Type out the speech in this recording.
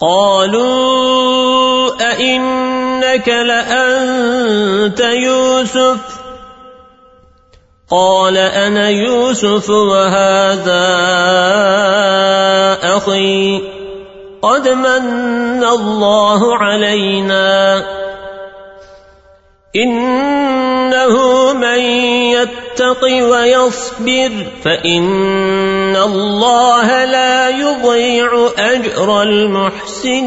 قالوا أئنك لأنت يوسف؟ قال أنا يوسف وهذا أخي. قد من الله علينا. إنه من يتق ويصبر فإن الله لا يضيع أجر المحسنين.